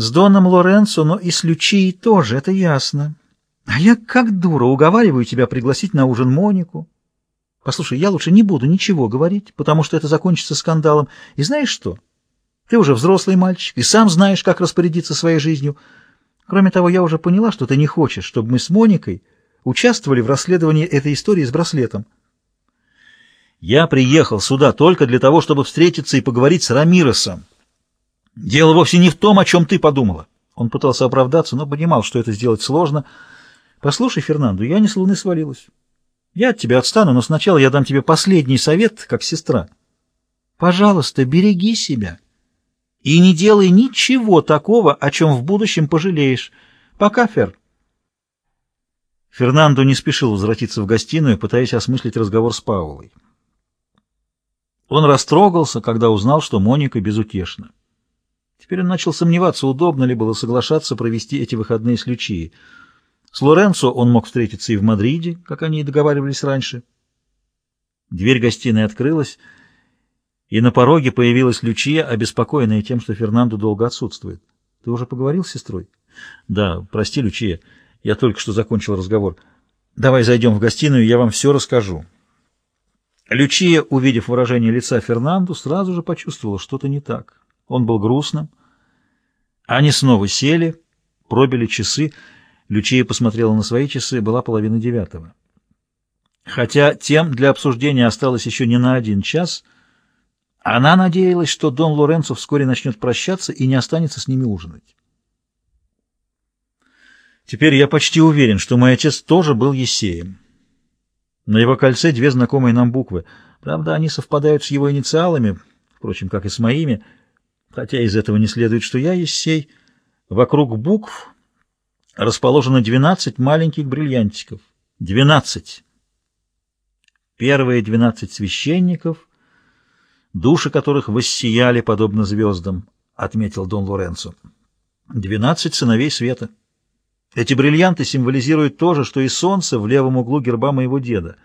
С Доном Лоренцо, но и с Лючией тоже, это ясно. А я как дура уговариваю тебя пригласить на ужин Монику. Послушай, я лучше не буду ничего говорить, потому что это закончится скандалом. И знаешь что? Ты уже взрослый мальчик и сам знаешь, как распорядиться своей жизнью. Кроме того, я уже поняла, что ты не хочешь, чтобы мы с Моникой участвовали в расследовании этой истории с браслетом. Я приехал сюда только для того, чтобы встретиться и поговорить с Рамиросом. Дело вовсе не в том, о чем ты подумала. Он пытался оправдаться, но понимал, что это сделать сложно. Послушай, Фернандо, я не с луны свалилась. Я от тебя отстану, но сначала я дам тебе последний совет, как сестра. Пожалуйста, береги себя. И не делай ничего такого, о чем в будущем пожалеешь. Пока, Фер. Фернандо не спешил возвратиться в гостиную, пытаясь осмыслить разговор с Паулой. Он растрогался, когда узнал, что Моника безутешна. Теперь он начал сомневаться, удобно ли было соглашаться провести эти выходные с Лючией. С Лоренцо он мог встретиться и в Мадриде, как они и договаривались раньше. Дверь гостиной открылась, и на пороге появилась Лючия, обеспокоенная тем, что Фернандо долго отсутствует. — Ты уже поговорил с сестрой? — Да, прости, Лючия, я только что закончил разговор. Давай зайдем в гостиную, я вам все расскажу. Лючия, увидев выражение лица Фернанду, сразу же почувствовала что-то не так. Он был грустным. Они снова сели, пробили часы, Лючия посмотрела на свои часы, была половина девятого. Хотя тем для обсуждения осталось еще не на один час, она надеялась, что Дон Лоренцо вскоре начнет прощаться и не останется с ними ужинать. Теперь я почти уверен, что мой отец тоже был Есеем. На его кольце две знакомые нам буквы. Правда, они совпадают с его инициалами, впрочем, как и с моими, хотя из этого не следует, что я Есей. Вокруг букв расположено 12 маленьких бриллиантиков. 12. Первые 12 священников, души которых воссияли подобно звездам, отметил Дон Лоренцо. 12 сыновей света. Эти бриллианты символизируют то же, что и солнце в левом углу герба моего деда.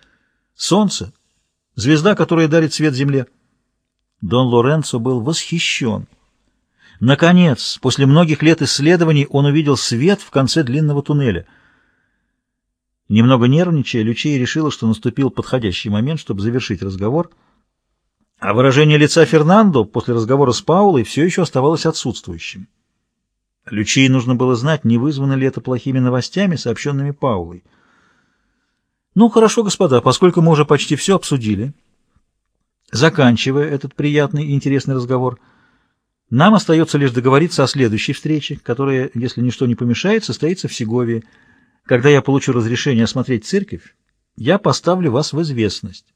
Солнце — звезда, которая дарит свет земле. Дон Лоренцо был восхищен. Наконец, после многих лет исследований, он увидел свет в конце длинного туннеля. Немного нервничая, Лючия решила, что наступил подходящий момент, чтобы завершить разговор, а выражение лица Фернандо после разговора с Паулой все еще оставалось отсутствующим. Лючии нужно было знать, не вызвано ли это плохими новостями, сообщенными Паулой. «Ну, хорошо, господа, поскольку мы уже почти все обсудили, заканчивая этот приятный и интересный разговор, — нам остается лишь договориться о следующей встрече, которая, если ничто не помешает, состоится в Сеговии. Когда я получу разрешение осмотреть церковь, я поставлю вас в известность.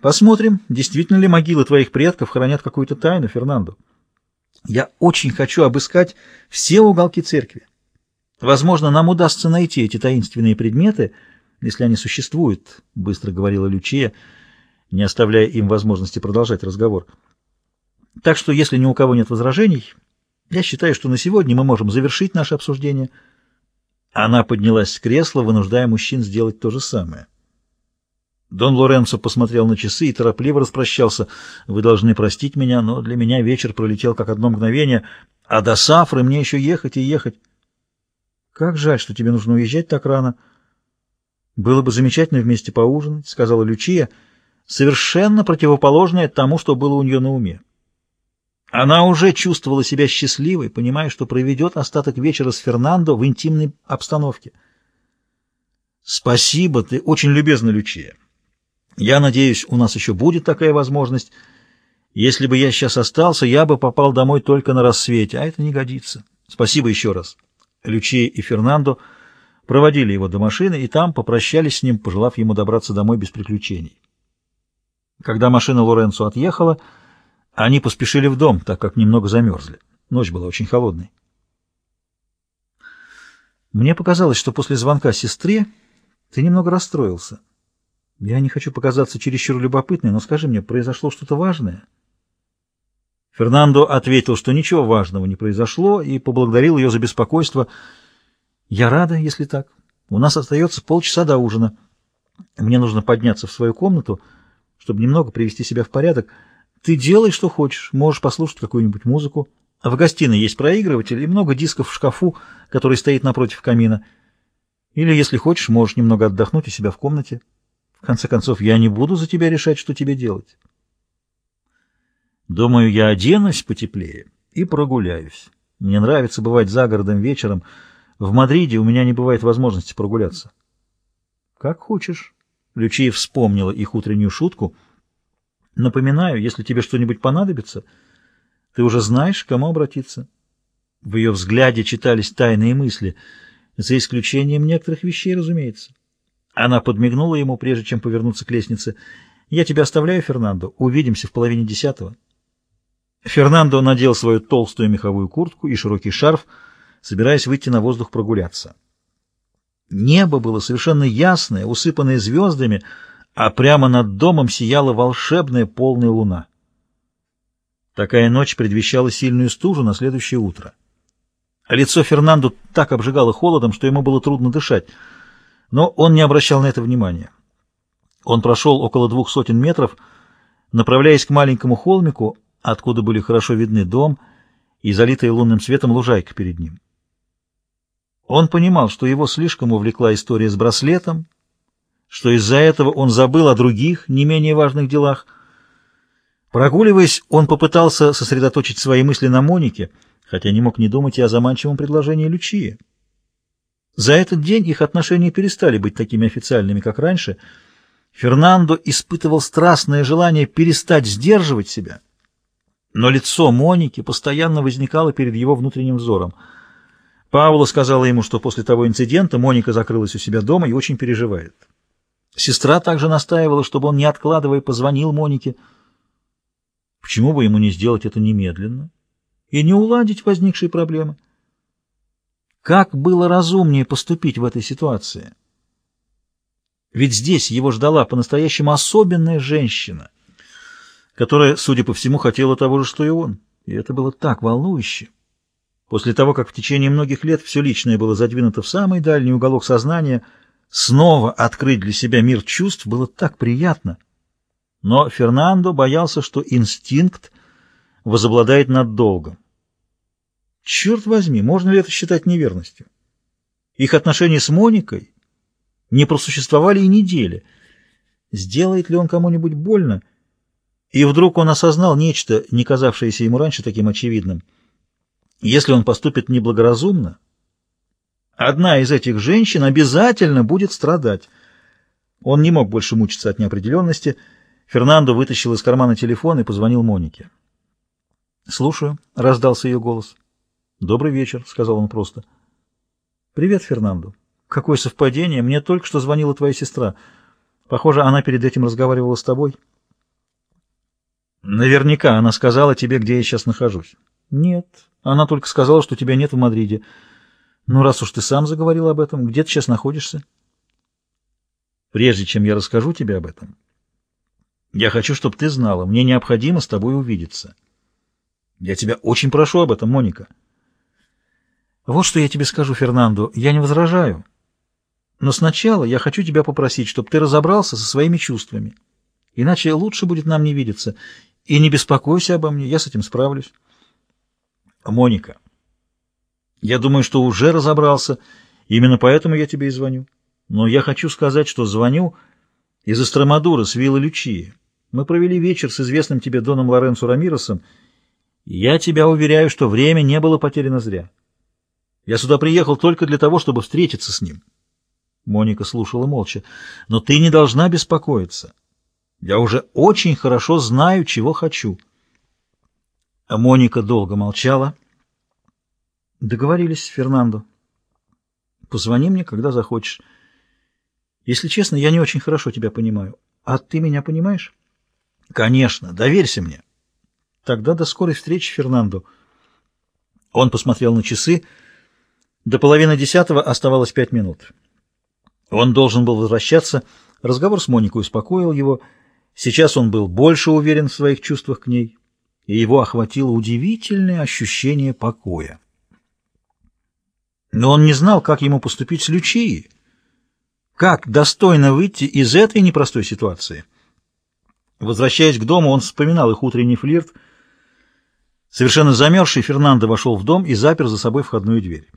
Посмотрим, действительно ли могилы твоих предков хранят какую-то тайну, Фернандо. Я очень хочу обыскать все уголки церкви. Возможно, нам удастся найти эти таинственные предметы, если они существуют, — быстро говорила Лючия, не оставляя им возможности продолжать разговор. Так что, если ни у кого нет возражений, я считаю, что на сегодня мы можем завершить наше обсуждение. Она поднялась с кресла, вынуждая мужчин сделать то же самое. Дон Лоренцо посмотрел на часы и торопливо распрощался. «Вы должны простить меня, но для меня вечер пролетел как одно мгновение, а до Сафры мне еще ехать и ехать». «Как жаль, что тебе нужно уезжать так рано». «Было бы замечательно вместе поужинать», — сказала Лючия, совершенно противоположное тому, что было у нее на уме. Она уже чувствовала себя счастливой, понимая, что проведет остаток вечера с Фернандо в интимной обстановке. «Спасибо, ты очень любезна, Лючия. Я надеюсь, у нас еще будет такая возможность. Если бы я сейчас остался, я бы попал домой только на рассвете, а это не годится. Спасибо еще раз». Лючия и Фернандо проводили его до машины и там попрощались с ним, пожелав ему добраться домой без приключений. Когда машина Лоренцо отъехала, они поспешили в дом, так как немного замерзли. Ночь была очень холодной. Мне показалось, что после звонка сестре ты немного расстроился. Я не хочу показаться чересчур любопытной, но скажи мне, произошло что-то важное? Фернандо ответил, что ничего важного не произошло, и поблагодарил ее за беспокойство. Я рада, если так. У нас остается полчаса до ужина. Мне нужно подняться в свою комнату, чтобы немного привести себя в порядок. Ты делай, что хочешь, можешь послушать какую-нибудь музыку. В гостиной есть проигрыватель и много дисков в шкафу, который стоит напротив камина. Или, если хочешь, можешь немного отдохнуть у себя в комнате. В конце концов, я не буду за тебя решать, что тебе делать. Думаю, я оденусь потеплее и прогуляюсь. Мне нравится бывать за городом вечером. В Мадриде у меня не бывает возможности прогуляться. Как хочешь. Лючия вспомнила их утреннюю шутку. Напоминаю, если тебе что-нибудь понадобится, ты уже знаешь, к кому обратиться. В ее взгляде читались тайные мысли, за исключением некоторых вещей, разумеется. Она подмигнула ему, прежде чем повернуться к лестнице. «Я тебя оставляю, Фернандо. Увидимся в половине десятого». Фернандо надел свою толстую меховую куртку и широкий шарф, собираясь выйти на воздух прогуляться. Небо было совершенно ясное, усыпанное звездами, а прямо над домом сияла волшебная полная луна. Такая ночь предвещала сильную стужу на следующее утро. Лицо Фернандо так обжигало холодом, что ему было трудно дышать, но он не обращал на это внимания. Он прошел около двух сотен метров, направляясь к маленькому холмику, откуда были хорошо видны дом и залитая лунным светом лужайка перед ним. Он понимал, что его слишком увлекла история с браслетом, что из-за этого он забыл о других, не менее важных делах. Прогуливаясь, он попытался сосредоточить свои мысли на Монике, хотя не мог не думать и о заманчивом предложении Лючии. За этот день их отношения перестали быть такими официальными, как раньше. Фернандо испытывал страстное желание перестать сдерживать себя, но лицо Моники постоянно возникало перед его внутренним взором — Паула сказала ему, что после того инцидента Моника закрылась у себя дома и очень переживает. Сестра также настаивала, чтобы он, не откладывая, позвонил Монике. Почему бы ему не сделать это немедленно и не уладить возникшие проблемы? Как было разумнее поступить в этой ситуации? Ведь здесь его ждала по-настоящему особенная женщина, которая, судя по всему, хотела того же, что и он. И это было так волнующе. После того, как в течение многих лет все личное было задвинуто в самый дальний уголок сознания, снова открыть для себя мир чувств было так приятно. Но Фернандо боялся, что инстинкт возобладает над долгом. Черт возьми, можно ли это считать неверностью? Их отношения с Моникой не просуществовали и недели. Сделает ли он кому-нибудь больно? И вдруг он осознал нечто, не казавшееся ему раньше таким очевидным — если он поступит неблагоразумно, одна из этих женщин обязательно будет страдать. Он не мог больше мучиться от неопределенности. Фернандо вытащил из кармана телефон и позвонил Монике. «Слушаю», — раздался ее голос. «Добрый вечер», — сказал он просто. «Привет, Фернандо. Какое совпадение. Мне только что звонила твоя сестра. Похоже, она перед этим разговаривала с тобой». «Наверняка она сказала тебе, где я сейчас нахожусь». «Нет, она только сказала, что тебя нет в Мадриде. Ну, раз уж ты сам заговорил об этом, где ты сейчас находишься? Прежде чем я расскажу тебе об этом, я хочу, чтобы ты знала, мне необходимо с тобой увидеться. Я тебя очень прошу об этом, Моника. Вот что я тебе скажу, Фернандо, я не возражаю. Но сначала я хочу тебя попросить, чтобы ты разобрался со своими чувствами. Иначе лучше будет нам не видеться. И не беспокойся обо мне, я с этим справлюсь. Моника, я думаю, что уже разобрался, именно поэтому я тебе и звоню. Но я хочу сказать, что звоню из Астромадура с Виллы Лючии. Мы провели вечер с известным тебе Доном Лоренцо Рамиросом, я тебя уверяю, что время не было потеряно зря. Я сюда приехал только для того, чтобы встретиться с ним. Моника слушала молча. Но ты не должна беспокоиться. Я уже очень хорошо знаю, чего хочу. А Моника долго молчала. Договорились, Фернандо. Позвони мне, когда захочешь. Если честно, я не очень хорошо тебя понимаю. А ты меня понимаешь? Конечно, доверься мне. Тогда до скорой встречи, Фернандо. Он посмотрел на часы. До половины десятого оставалось пять минут. Он должен был возвращаться. Разговор с Моникой успокоил его. Сейчас он был больше уверен в своих чувствах к ней и его охватило удивительное ощущение покоя. Но он не знал, как ему поступить с Лючией, как достойно выйти из этой непростой ситуации. Возвращаясь к дому, он вспоминал их утренний флирт. Совершенно замерзший, Фернандо вошел в дом и запер за собой входную дверь.